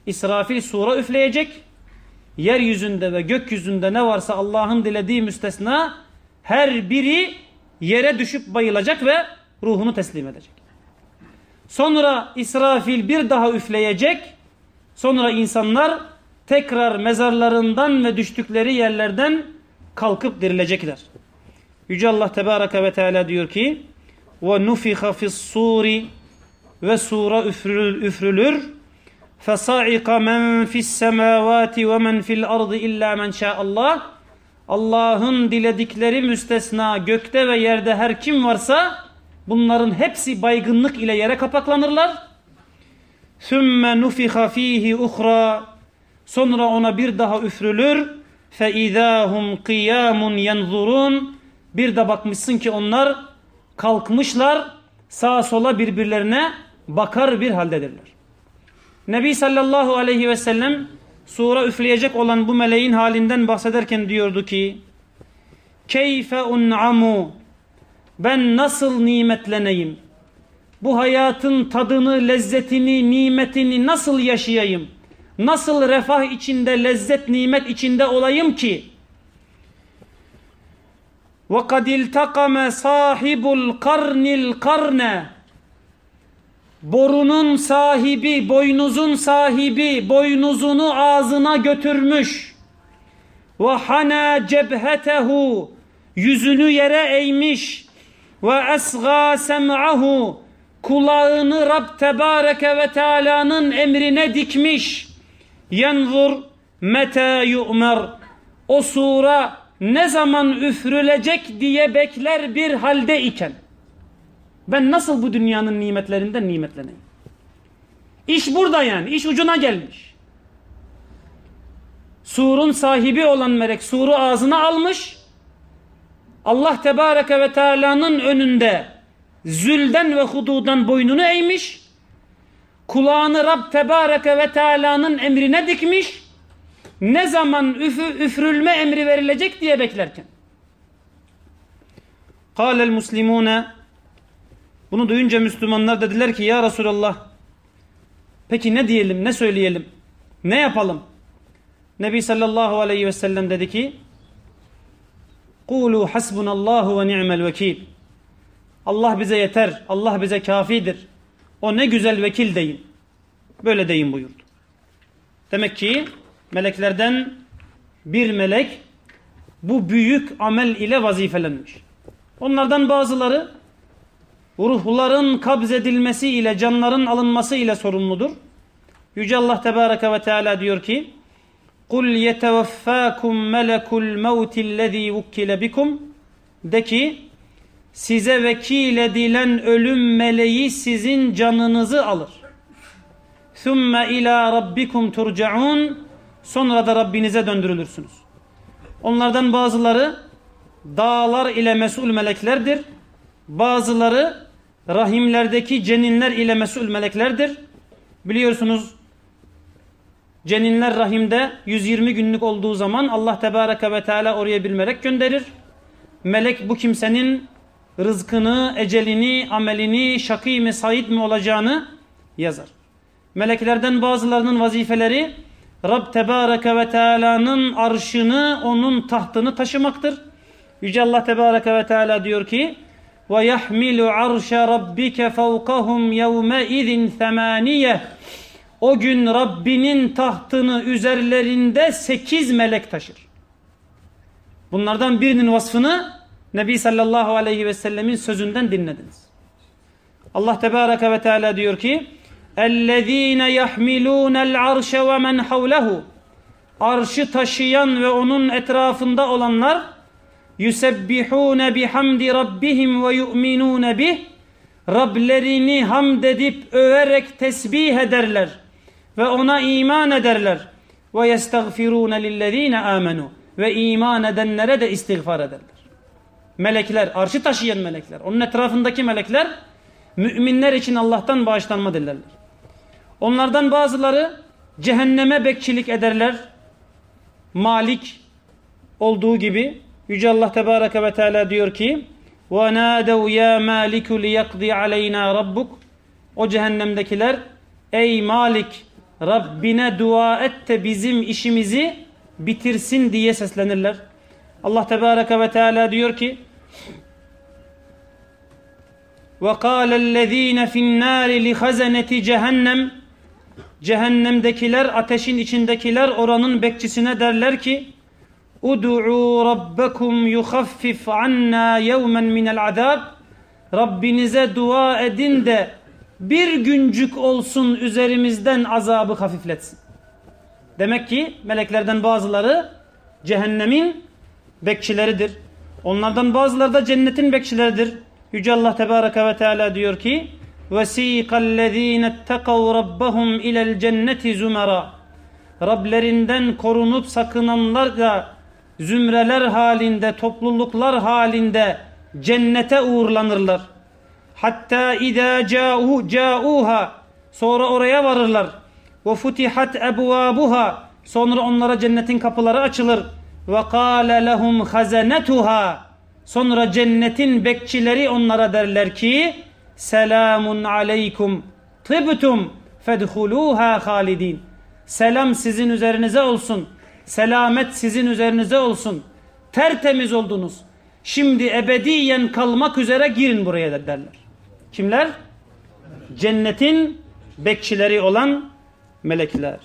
İsrafil sura üfleyecek. Yeryüzünde ve gökyüzünde ne varsa Allah'ın dilediği müstesna her biri yere düşüp bayılacak ve ruhunu teslim edecek. Sonra İsrafil bir daha üfleyecek. Sonra insanlar tekrar mezarlarından ve düştükleri yerlerden kalkıp dirilecekler. Yüce Allah Tebareke ve Teala diyor ki وَنُفِخَ فِي الصُّورِ Ve sura üfrülür, üfrülür. فَصَعِقَ مَنْ فِي السَّمَاوَاتِ وَمَنْ فِي الْأَرْضِ اِلَّا مَنْ شَاءَ اللّٰهِ Allah'ın diledikleri müstesna gökte ve yerde her kim varsa bunların hepsi baygınlık ile yere kapaklanırlar. ثُمَّ نُفِخَ ف۪يهِ اُخْرَى Sonra ona bir daha üfrülür. فَاِذَا هُمْ قِيَامٌ يَنْظُرُونَ Bir de bakmışsın ki onlar kalkmışlar sağa sola birbirlerine bakar bir haldedirler. Nebi sallallahu aleyhi ve sellem sura üfleyecek olan bu meleğin halinden bahsederken diyordu ki Keyfe un'amu Ben nasıl nimetleneyim? Bu hayatın tadını, lezzetini, nimetini nasıl yaşayayım? Nasıl refah içinde, lezzet, nimet içinde olayım ki? وَقَدْ الْتَقَمَ صَاحِبُ الْقَرْنِ الْقَرْنَ Borunun sahibi, boynuzun sahibi boynuzunu ağzına götürmüş. Ve hana cebhetehu yüzünü yere eğmiş. Ve esga sem'ahu kulağını Rab Tebareke ve Teala'nın emrine dikmiş. Yanzur meta yu'mer. O sura ne zaman üfrülecek diye bekler bir halde iken. Ben nasıl bu dünyanın nimetlerinden nimetleneyim? İş burada yani. İş ucuna gelmiş. Surun sahibi olan melek suru ağzına almış. Allah Tebareke ve Teala'nın önünde zülden ve hududan boynunu eğmiş. Kulağını Rab Tebareke ve Teala'nın emrine dikmiş. Ne zaman üfü, üfrülme emri verilecek diye beklerken. Kâlel muslimûne Bunu duyunca Müslümanlar dediler ki ya Resulallah peki ne diyelim ne söyleyelim ne yapalım? Nebi sallallahu aleyhi ve sellem dedi ki Kulu hasbunallahu ve ni'mel vekil Allah bize yeter, Allah bize kafidir. O ne güzel vekil deyin. Böyle deyin buyurdu. Demek ki meleklerden bir melek bu büyük amel ile vazifelenmiş. Onlardan bazıları ruhların kabzedilmesi ile canların alınması ile sorumludur. Yüce Allah Tebareke ve Teala diyor ki قُلْ يَتَوَفَّاكُمْ مَلَكُ الْمَوْتِ الَّذ۪ي وُكِّلَ بِكُمْ De ki size vekil edilen ölüm meleği sizin canınızı alır. ثُمَّ ila rabbikum turcaun Sonra da Rabbinize döndürülürsünüz. Onlardan bazıları dağlar ile mesul meleklerdir. Bazıları rahimlerdeki ceninler ile mesul meleklerdir. Biliyorsunuz ceninler rahimde 120 günlük olduğu zaman Allah Tebareke ve Teala oraya bir melek gönderir. Melek bu kimsenin rızkını, ecelini, amelini, şakî mi, said mi olacağını yazar. Meleklerden bazılarının vazifeleri Rab Tebareke ve Teala'nın arşını, onun tahtını taşımaktır. Yüce Allah Tebareke ve Teala diyor ki وَيَحْمِلُ عَرْشَ رَبِّكَ فَوْقَهُمْ يَوْمَئِذٍ ثَمَانِيَةً O gün Rabbinin tahtını üzerlerinde sekiz melek taşır. Bunlardan birinin vasfını Nebi sallallahu aleyhi ve sellemin sözünden dinlediniz. Allah Tebareke ve Teala diyor ki اَلَّذ۪ينَ يَحْمِلُونَ الْعَرْشَ وَمَنْ حَوْلَهُ Arşı taşıyan ve onun etrafında olanlar yusebbihune bihamdi rabbihim ve yu'minune bih Rablerini hamd edip överek tesbih ederler ve ona iman ederler ve yestagfirune lillezine amenu ve iman edenlere de istiğfar ederler. Melekler, arşı taşıyan melekler, onun etrafındaki melekler müminler için Allah'tan bağışlanma dilerler. Onlardan bazıları cehenneme bekçilik ederler. Malik olduğu gibi Yüce Allah Tebareke ve Teala diyor ki وَنَادَوْ يَا مَالِكُ لِيَقْضِ عَلَيْنَا رَبُّكُ O cehennemdekiler ey Malik Rabbine dua et de bizim işimizi bitirsin diye seslenirler. Allah Tebareke ve Teala diyor ki وَقَالَ الَّذ۪ينَ فِي النَّارِ لِخَزَنَةِ cehennem Cehennemdekiler, ateşin içindekiler oranın bekçisine derler ki Ud'u rabbakum yukhaffif anna yevmen minel azab Rabbinize dua edin de bir güncük olsun üzerimizden azabı hafifletsin. Demek ki meleklerden bazıları cehennemin bekçileridir. Onlardan bazıları da cennetin bekçileridir. Yüce Allah Tebareke ve Teala diyor ki وَس۪يقَ الَّذ۪ينَ اتَّقَوْ رَبَّهُمْ اِلَى الْجَنَّةِ زُمَرًا Rablerinden korunup sakınanlar da zümreler halinde, topluluklar halinde cennete uğurlanırlar. Hatta idâ câ'u câ'uha sonra oraya varırlar. Ve futihat ebvâbuha sonra onlara cennetin kapıları açılır. Ve kâle lehum hazanetuha sonra cennetin bekçileri onlara derler ki selamun aleykum tıbtum fedhuluha halidin. Selam sizin üzerinize olsun. Selamet sizin üzerinize olsun. Tertemiz oldunuz. Şimdi ebediyen kalmak üzere girin buraya derler. Kimler? Cennetin bekçileri olan melekler.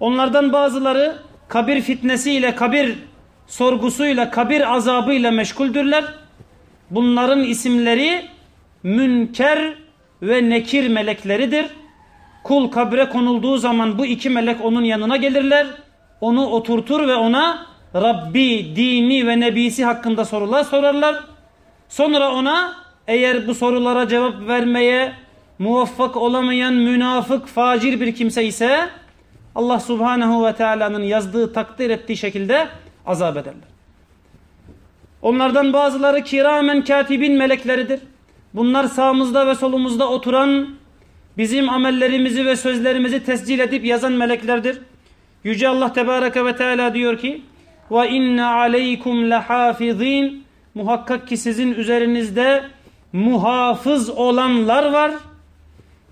Onlardan bazıları kabir fitnesiyle, kabir sorgusuyla, kabir azabıyla meşguldürler. Bunların isimleri münker ve nekir melekleridir. Kul kabre konulduğu zaman bu iki melek onun yanına gelirler onu oturtur ve ona Rabbi, dini ve nebisi hakkında sorular sorarlar. Sonra ona eğer bu sorulara cevap vermeye muvaffak olamayan münafık, facir bir kimse ise Allah subhanehu ve teala'nın yazdığı, takdir ettiği şekilde azap ederler. Onlardan bazıları kiramen katibin melekleridir. Bunlar sağımızda ve solumuzda oturan, bizim amellerimizi ve sözlerimizi tescil edip yazan meleklerdir. Yüce Allah Tebareke ve Teala diyor ki ve inne aleykum lehafizin muhakkak ki sizin üzerinizde muhafız olanlar var.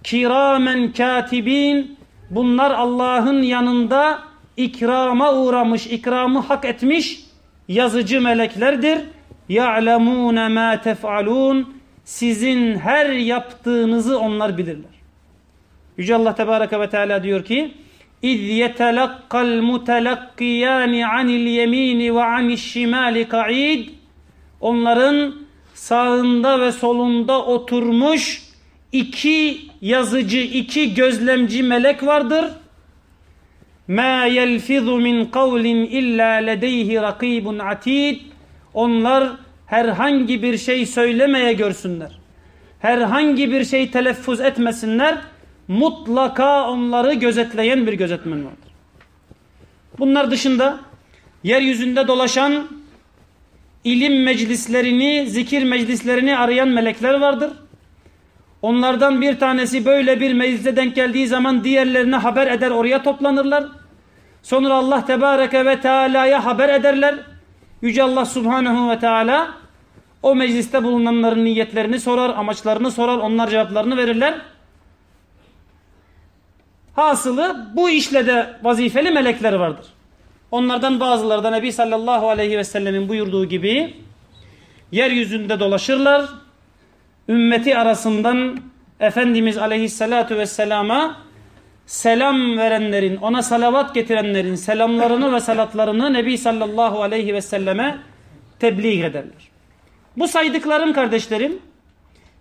Kiramen katibin bunlar Allah'ın yanında ikrama uğramış, ikramı hak etmiş yazıcı meleklerdir. Ya'lemune ma tef'alun sizin her yaptığınızı onlar bilirler. Yüce Allah Tebareke ve Teala diyor ki اِذْ يَتَلَقَّ الْمُتَلَقِّيَانِ عَنِ الْيَم۪ينِ وَعَنِ الشِّمَالِ قَعِيدٍ Onların sağında ve solunda oturmuş iki yazıcı, iki gözlemci melek vardır. مَا يَلْفِظُ مِنْ قَوْلٍ اِلَّا لَدَيْهِ رَقِيبٌ عَتِيدٌ Onlar herhangi bir şey söylemeye görsünler. Herhangi bir şey telaffuz etmesinler mutlaka onları gözetleyen bir gözetmen vardır. Bunlar dışında yeryüzünde dolaşan ilim meclislerini, zikir meclislerini arayan melekler vardır. Onlardan bir tanesi böyle bir meclise denk geldiği zaman diğerlerine haber eder oraya toplanırlar. Sonra Allah Tebareke ve Teala'ya haber ederler. Yüce Allah Subhanahu ve Teala o mecliste bulunanların niyetlerini sorar, amaçlarını sorar, onlar cevaplarını verirler. Hasılı bu işle de vazifeli melekler vardır. Onlardan bazıları da Nebi sallallahu aleyhi ve sellemin buyurduğu gibi yeryüzünde dolaşırlar. Ümmeti arasından Efendimiz aleyhissalatu vesselama selam verenlerin, ona salavat getirenlerin selamlarını ve salatlarını Nebi sallallahu aleyhi ve selleme tebliğ ederler. Bu saydıklarım kardeşlerim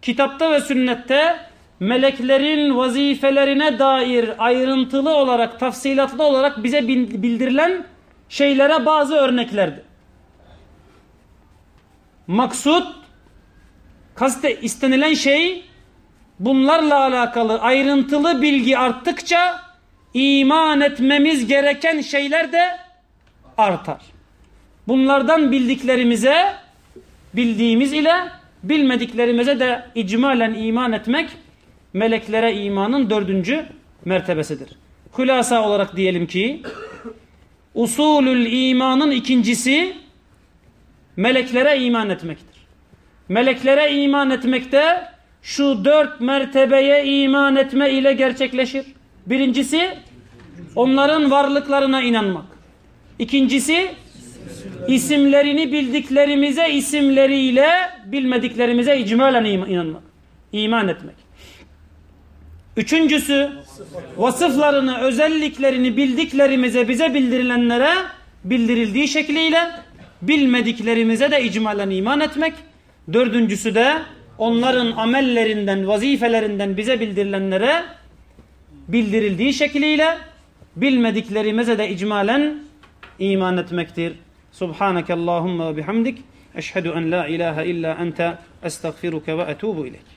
kitapta ve sünnette meleklerin vazifelerine dair ayrıntılı olarak, tafsilatlı olarak bize bildirilen şeylere bazı örneklerdi. Maksut, kaste istenilen şey bunlarla alakalı ayrıntılı bilgi arttıkça iman etmemiz gereken şeyler de artar. Bunlardan bildiklerimize bildiğimiz ile bilmediklerimize de icmalen iman etmek meleklere imanın dördüncü mertebesidir. Hülasa olarak diyelim ki usulül imanın ikincisi meleklere iman etmektir. Meleklere iman etmekte şu dört mertebeye iman etme ile gerçekleşir. Birincisi onların varlıklarına inanmak. İkincisi isimlerini bildiklerimize isimleriyle bilmediklerimize icmalen inanmak. İman etmek. Üçüncüsü vasıflarını, özelliklerini bildiklerimize bize bildirilenlere bildirildiği şekliyle bilmediklerimize de icmalen iman etmek. Dördüncüsü de onların amellerinden, vazifelerinden bize bildirilenlere bildirildiği şekliyle bilmediklerimize de icmalen iman etmektir. Subhaneke Allahumma ve bihamdik. Eşhedü en la ilahe illa ente estağfiruke ve etubu ileyk.